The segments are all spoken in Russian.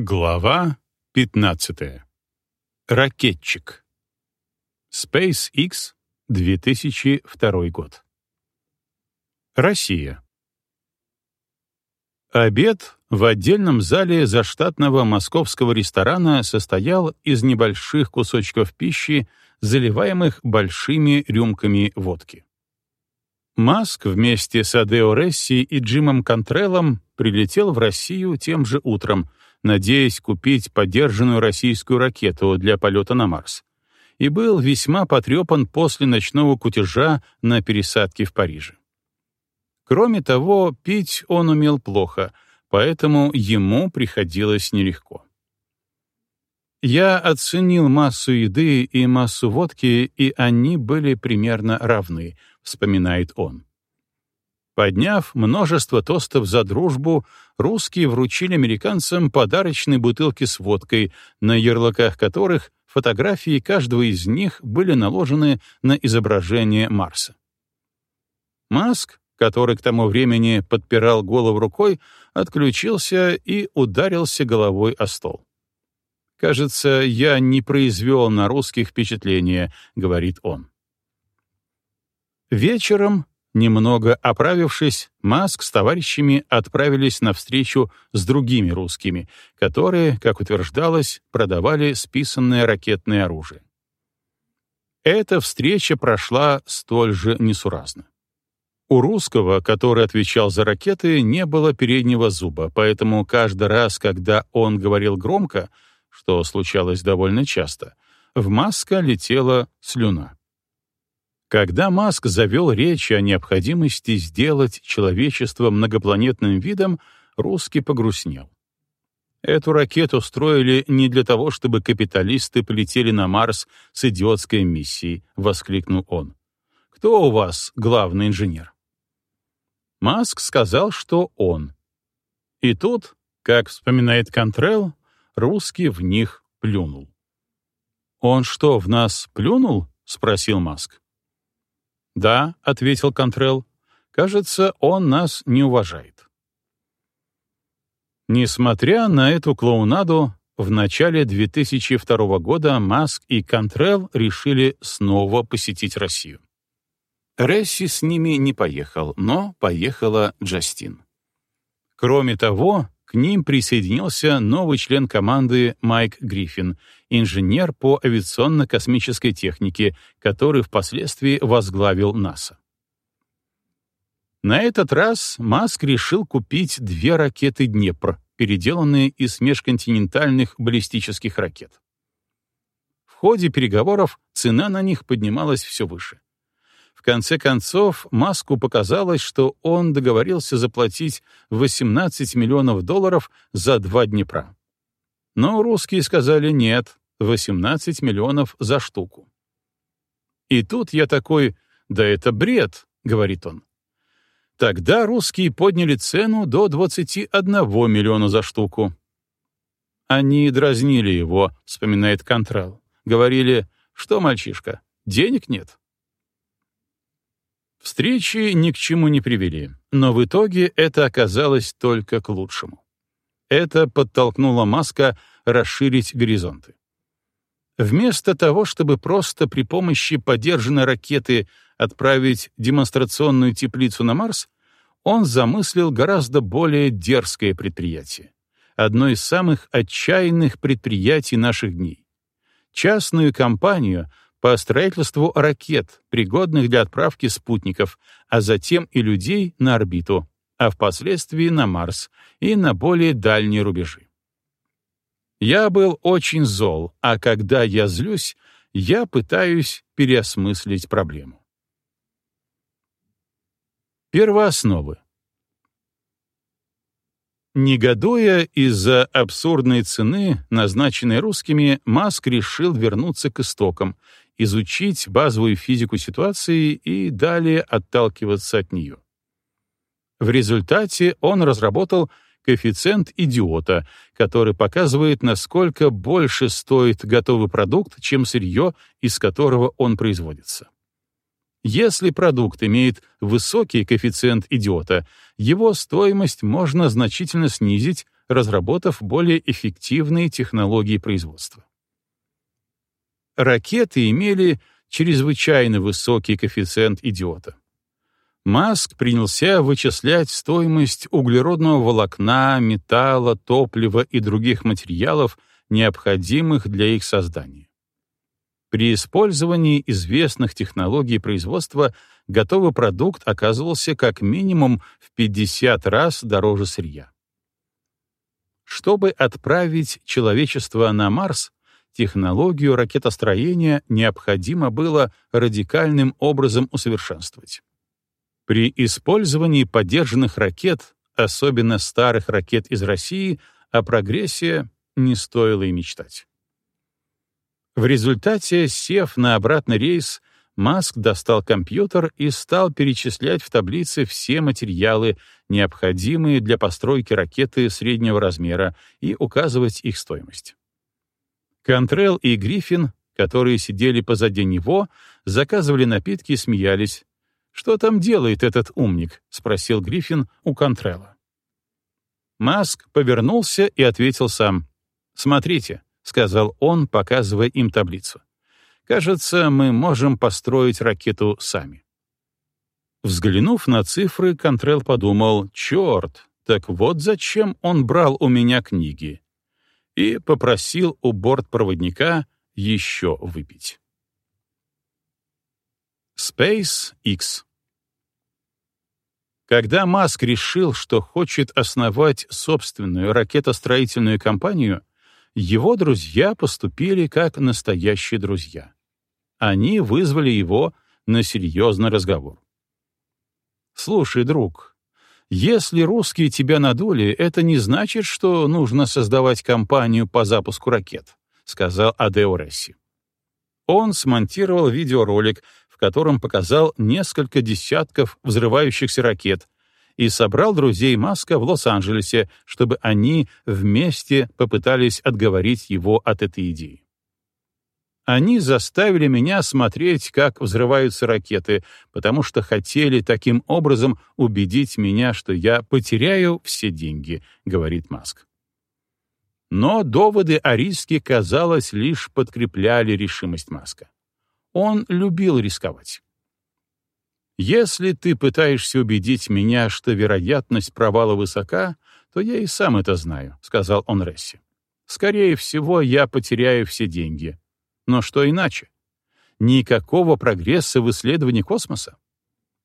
Глава 15. Ракетчик. SpaceX, 2002 год. Россия. Обед в отдельном зале заштатного московского ресторана состоял из небольших кусочков пищи, заливаемых большими рюмками водки. Маск вместе с Адео Ресси и Джимом Контреллом прилетел в Россию тем же утром, надеясь купить подержанную российскую ракету для полета на Марс, и был весьма потрепан после ночного кутежа на пересадке в Париже. Кроме того, пить он умел плохо, поэтому ему приходилось нелегко. Я оценил массу еды и массу водки, и они были примерно равны, вспоминает он. Подняв множество тостов за дружбу, русские вручили американцам подарочные бутылки с водкой, на ярлыках которых фотографии каждого из них были наложены на изображение Марса. Маск, который к тому времени подпирал голову рукой, отключился и ударился головой о стол. «Кажется, я не произвел на русских впечатления», — говорит он. Вечером Немного оправившись, Маск с товарищами отправились на встречу с другими русскими, которые, как утверждалось, продавали списанное ракетное оружие. Эта встреча прошла столь же несуразно. У русского, который отвечал за ракеты, не было переднего зуба, поэтому каждый раз, когда он говорил громко, что случалось довольно часто, в Маска летела слюна. Когда Маск завел речь о необходимости сделать человечество многопланетным видом, русский погрустнел. Эту ракету строили не для того, чтобы капиталисты полетели на Марс с идиотской миссией, воскликнул он. Кто у вас главный инженер? Маск сказал, что он. И тут, как вспоминает Контрел, русский в них плюнул. Он что, в нас плюнул? спросил Маск. «Да», — ответил Контрел, — «кажется, он нас не уважает». Несмотря на эту клоунаду, в начале 2002 года Маск и Контрел решили снова посетить Россию. Ресси с ними не поехал, но поехала Джастин. Кроме того, к ним присоединился новый член команды Майк Гриффин, инженер по авиационно-космической технике, который впоследствии возглавил НАСА. На этот раз Маск решил купить две ракеты «Днепр», переделанные из межконтинентальных баллистических ракет. В ходе переговоров цена на них поднималась все выше. В конце концов, Маску показалось, что он договорился заплатить 18 миллионов долларов за два Днепра. Но русские сказали нет, 18 миллионов за штуку. И тут я такой, да это бред, говорит он. Тогда русские подняли цену до 21 миллиона за штуку. Они дразнили его, вспоминает Контрал. Говорили, что, мальчишка, денег нет. Встречи ни к чему не привели, но в итоге это оказалось только к лучшему. Это подтолкнуло Маска расширить горизонты. Вместо того, чтобы просто при помощи подержанной ракеты отправить демонстрационную теплицу на Марс, он замыслил гораздо более дерзкое предприятие. Одно из самых отчаянных предприятий наших дней. Частную компанию, по строительству ракет, пригодных для отправки спутников, а затем и людей на орбиту, а впоследствии на Марс и на более дальние рубежи. Я был очень зол, а когда я злюсь, я пытаюсь переосмыслить проблему. Первоосновы. Негодуя из-за абсурдной цены, назначенной русскими, Маск решил вернуться к истокам изучить базовую физику ситуации и далее отталкиваться от нее. В результате он разработал коэффициент идиота, который показывает, насколько больше стоит готовый продукт, чем сырье, из которого он производится. Если продукт имеет высокий коэффициент идиота, его стоимость можно значительно снизить, разработав более эффективные технологии производства. Ракеты имели чрезвычайно высокий коэффициент идиота. Маск принялся вычислять стоимость углеродного волокна, металла, топлива и других материалов, необходимых для их создания. При использовании известных технологий производства готовый продукт оказывался как минимум в 50 раз дороже сырья. Чтобы отправить человечество на Марс, технологию ракетостроения необходимо было радикальным образом усовершенствовать. При использовании поддержанных ракет, особенно старых ракет из России, о прогрессе не стоило и мечтать. В результате, сев на обратный рейс, Маск достал компьютер и стал перечислять в таблице все материалы, необходимые для постройки ракеты среднего размера, и указывать их стоимость. Контрел и Гриффин, которые сидели позади него, заказывали напитки и смеялись. «Что там делает этот умник?» — спросил Гриффин у Контрела. Маск повернулся и ответил сам. «Смотрите», — сказал он, показывая им таблицу. Кажется, мы можем построить ракету сами. Взглянув на цифры, Контрел подумал, «Черт, так вот зачем он брал у меня книги» и попросил у бортпроводника еще выпить. SpaceX Когда Маск решил, что хочет основать собственную ракетостроительную компанию, его друзья поступили как настоящие друзья они вызвали его на серьезный разговор. «Слушай, друг, если русские тебя надули, это не значит, что нужно создавать компанию по запуску ракет», — сказал Адео Ресси. Он смонтировал видеоролик, в котором показал несколько десятков взрывающихся ракет, и собрал друзей Маска в Лос-Анджелесе, чтобы они вместе попытались отговорить его от этой идеи. Они заставили меня смотреть, как взрываются ракеты, потому что хотели таким образом убедить меня, что я потеряю все деньги, говорит Маск. Но доводы о риске, казалось, лишь подкрепляли решимость Маска. Он любил рисковать. Если ты пытаешься убедить меня, что вероятность провала высока, то я и сам это знаю, сказал он Ресси. Скорее всего, я потеряю все деньги. Но что иначе? Никакого прогресса в исследовании космоса.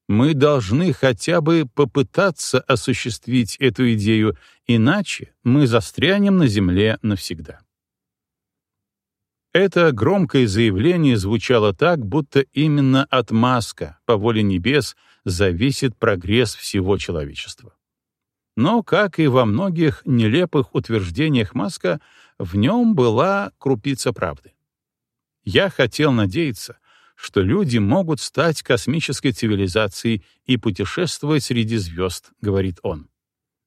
Мы должны хотя бы попытаться осуществить эту идею, иначе мы застрянем на Земле навсегда. Это громкое заявление звучало так, будто именно от Маска, по воле небес, зависит прогресс всего человечества. Но, как и во многих нелепых утверждениях Маска, в нем была крупица правды. Я хотел надеяться, что люди могут стать космической цивилизацией и путешествовать среди звезд, говорит он.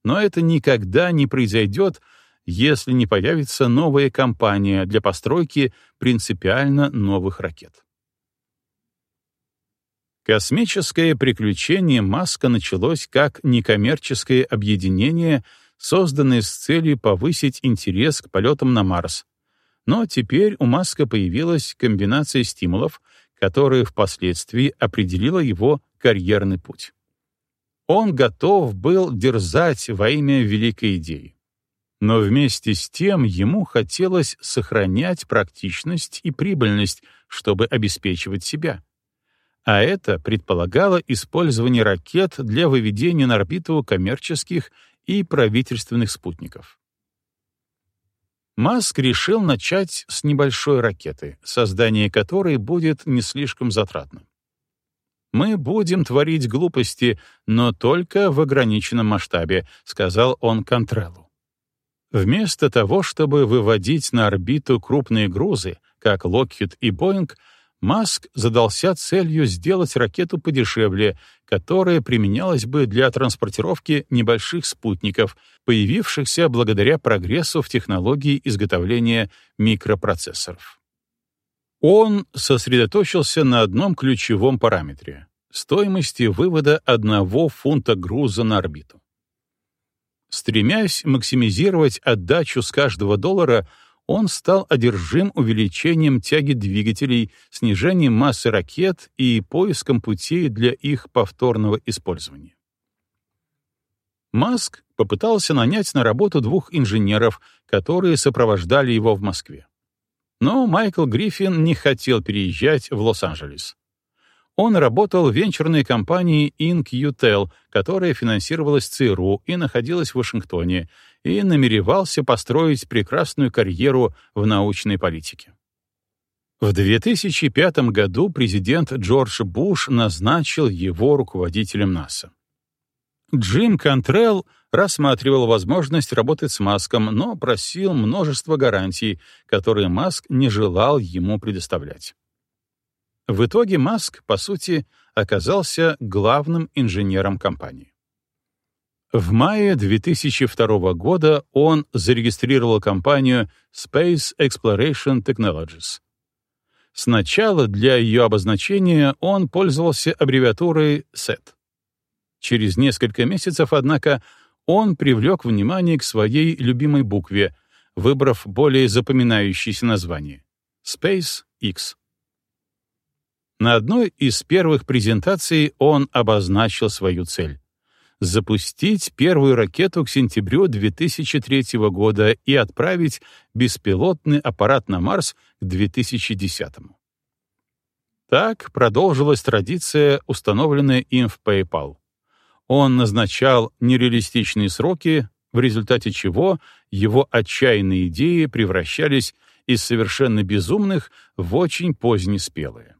Но это никогда не произойдет, если не появится новая компания для постройки принципиально новых ракет. Космическое приключение Маска началось как некоммерческое объединение, созданное с целью повысить интерес к полетам на Марс, но теперь у Маска появилась комбинация стимулов, которая впоследствии определила его карьерный путь. Он готов был дерзать во имя великой идеи. Но вместе с тем ему хотелось сохранять практичность и прибыльность, чтобы обеспечивать себя. А это предполагало использование ракет для выведения на орбиту коммерческих и правительственных спутников. Маск решил начать с небольшой ракеты, создание которой будет не слишком затратным. «Мы будем творить глупости, но только в ограниченном масштабе», — сказал он Контреллу. Вместо того, чтобы выводить на орбиту крупные грузы, как Lockheed и Boeing, Маск задался целью сделать ракету подешевле, которая применялась бы для транспортировки небольших спутников, появившихся благодаря прогрессу в технологии изготовления микропроцессоров. Он сосредоточился на одном ключевом параметре — стоимости вывода одного фунта груза на орбиту. Стремясь максимизировать отдачу с каждого доллара, он стал одержим увеличением тяги двигателей, снижением массы ракет и поиском путей для их повторного использования. Маск попытался нанять на работу двух инженеров, которые сопровождали его в Москве. Но Майкл Гриффин не хотел переезжать в Лос-Анджелес. Он работал в венчурной компании InQtel, которая финансировалась ЦРУ и находилась в Вашингтоне, и намеревался построить прекрасную карьеру в научной политике. В 2005 году президент Джордж Буш назначил его руководителем НАСА. Джим Контрелл рассматривал возможность работать с Маском, но просил множество гарантий, которые Маск не желал ему предоставлять. В итоге Маск, по сути, оказался главным инженером компании. В мае 2002 года он зарегистрировал компанию Space Exploration Technologies. Сначала для ее обозначения он пользовался аббревиатурой SET. Через несколько месяцев, однако, он привлек внимание к своей любимой букве, выбрав более запоминающееся название — Space X. На одной из первых презентаций он обозначил свою цель — запустить первую ракету к сентябрю 2003 года и отправить беспилотный аппарат на Марс к 2010. Так продолжилась традиция, установленная им в PayPal. Он назначал нереалистичные сроки, в результате чего его отчаянные идеи превращались из совершенно безумных в очень поздне спелые.